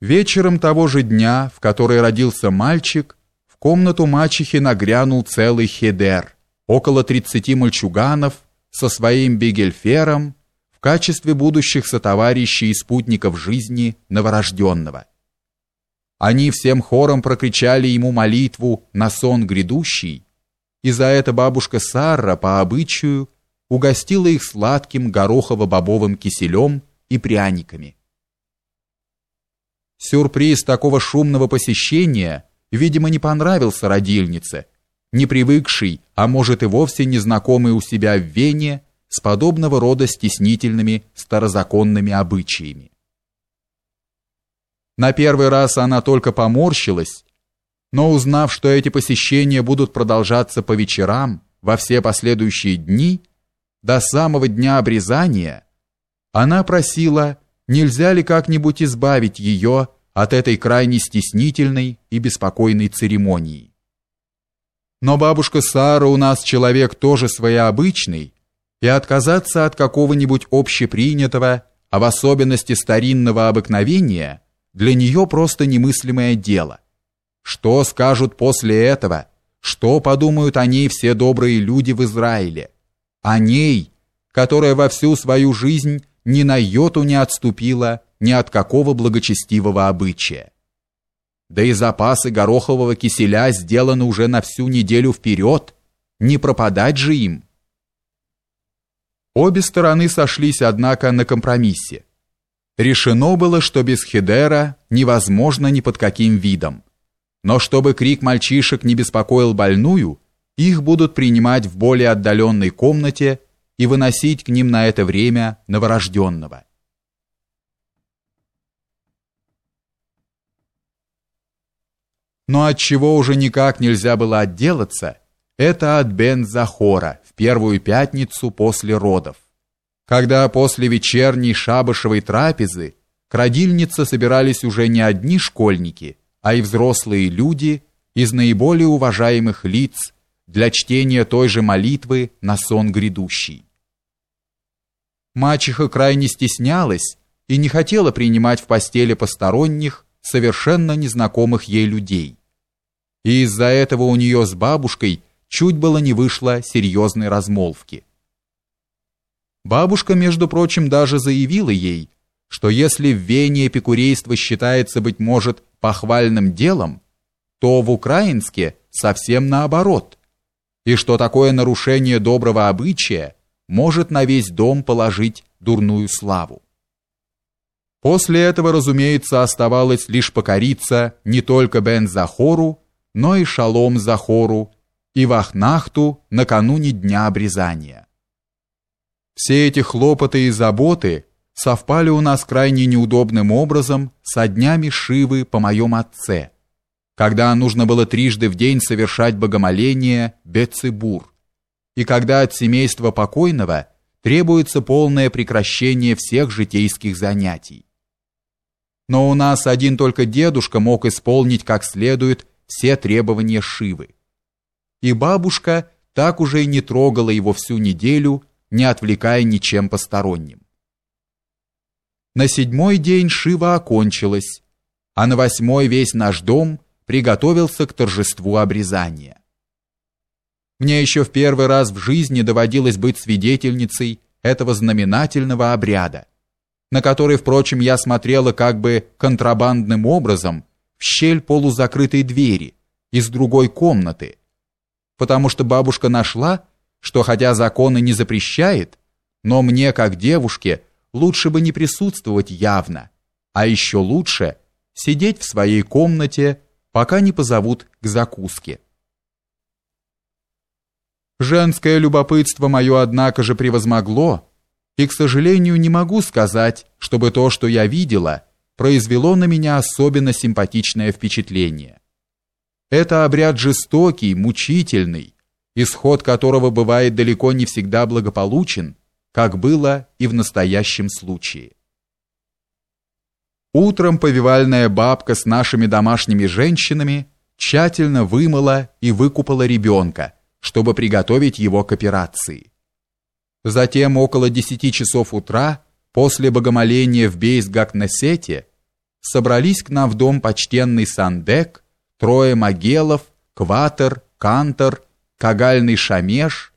Вечером того же дня, в который родился мальчик, в комнату мачехи нагрянул целый хедер, около 30 мальчуганов со своим бегельфером в качестве будущих сотоварищей и спутников жизни новорожденного. Они всем хором прокричали ему молитву на сон грядущий, и за это бабушка Сара по обычаю угостила их сладким горохово-бобовым киселем и пряниками. Сюрприз такого шумного посещения, видимо, не понравился родильнице, не привыкшей, а может и вовсе незнакомой у себя в Вене с подобного рода стеснительными старозаконными обычаями. На первый раз она только поморщилась, но узнав, что эти посещения будут продолжаться по вечерам во все последующие дни, до самого дня обрезания, она просила нельзя ли как-нибудь избавить ее от этой крайне стеснительной и беспокойной церемонии. Но бабушка Сара у нас человек тоже своеобычный, и отказаться от какого-нибудь общепринятого, а в особенности старинного обыкновения, для нее просто немыслимое дело. Что скажут после этого? Что подумают о ней все добрые люди в Израиле? О ней, которая во всю свою жизнь ни на йоту не отступила ни от какого благочестивого обычая. Да и запасы горохового киселя сделаны уже на всю неделю вперед, не пропадать же им. Обе стороны сошлись, однако, на компромиссе. Решено было, что без Хедера невозможно ни под каким видом. Но чтобы крик мальчишек не беспокоил больную, их будут принимать в более отдаленной комнате и выносить к ним на это время новорожденного. Но от чего уже никак нельзя было отделаться, это от Бен-Захора в первую пятницу после родов. Когда после вечерней шабашевой трапезы к родильнице собирались уже не одни школьники, а и взрослые люди из наиболее уважаемых лиц для чтения той же молитвы на сон грядущий. Мачеха крайне стеснялась и не хотела принимать в постели посторонних, совершенно незнакомых ей людей. И из-за этого у нее с бабушкой чуть было не вышло серьезной размолвки. Бабушка, между прочим, даже заявила ей, что если в Вене эпикурейство считается, быть может, похвальным делом, то в украинске совсем наоборот, и что такое нарушение доброго обычая – может на весь дом положить дурную славу. После этого, разумеется, оставалось лишь покориться не только Бен-Захору, но и Шалом-Захору и Вахнахту накануне дня обрезания. Все эти хлопоты и заботы совпали у нас крайне неудобным образом со днями Шивы по моем отце, когда нужно было трижды в день совершать богомоление Бецибур, и когда от семейства покойного требуется полное прекращение всех житейских занятий. Но у нас один только дедушка мог исполнить как следует все требования Шивы. И бабушка так уже и не трогала его всю неделю, не отвлекая ничем посторонним. На седьмой день Шива окончилась, а на восьмой весь наш дом приготовился к торжеству обрезания. Мне еще в первый раз в жизни доводилось быть свидетельницей этого знаменательного обряда, на который, впрочем, я смотрела как бы контрабандным образом в щель полузакрытой двери из другой комнаты, потому что бабушка нашла, что хотя закон и не запрещает, но мне, как девушке, лучше бы не присутствовать явно, а еще лучше сидеть в своей комнате, пока не позовут к закуске. Женское любопытство мое, однако же, превозмогло, и, к сожалению, не могу сказать, чтобы то, что я видела, произвело на меня особенно симпатичное впечатление. Это обряд жестокий, мучительный, исход которого бывает далеко не всегда благополучен, как было и в настоящем случае. Утром повивальная бабка с нашими домашними женщинами тщательно вымыла и выкупала ребенка, чтобы приготовить его к операции. Затем около 10 часов утра, после богомоления в Бейсгак-Несете, собрались к нам в дом почтенный Сандек, трое Магелов, Кватер, Кантор, Кагальный Шамеш,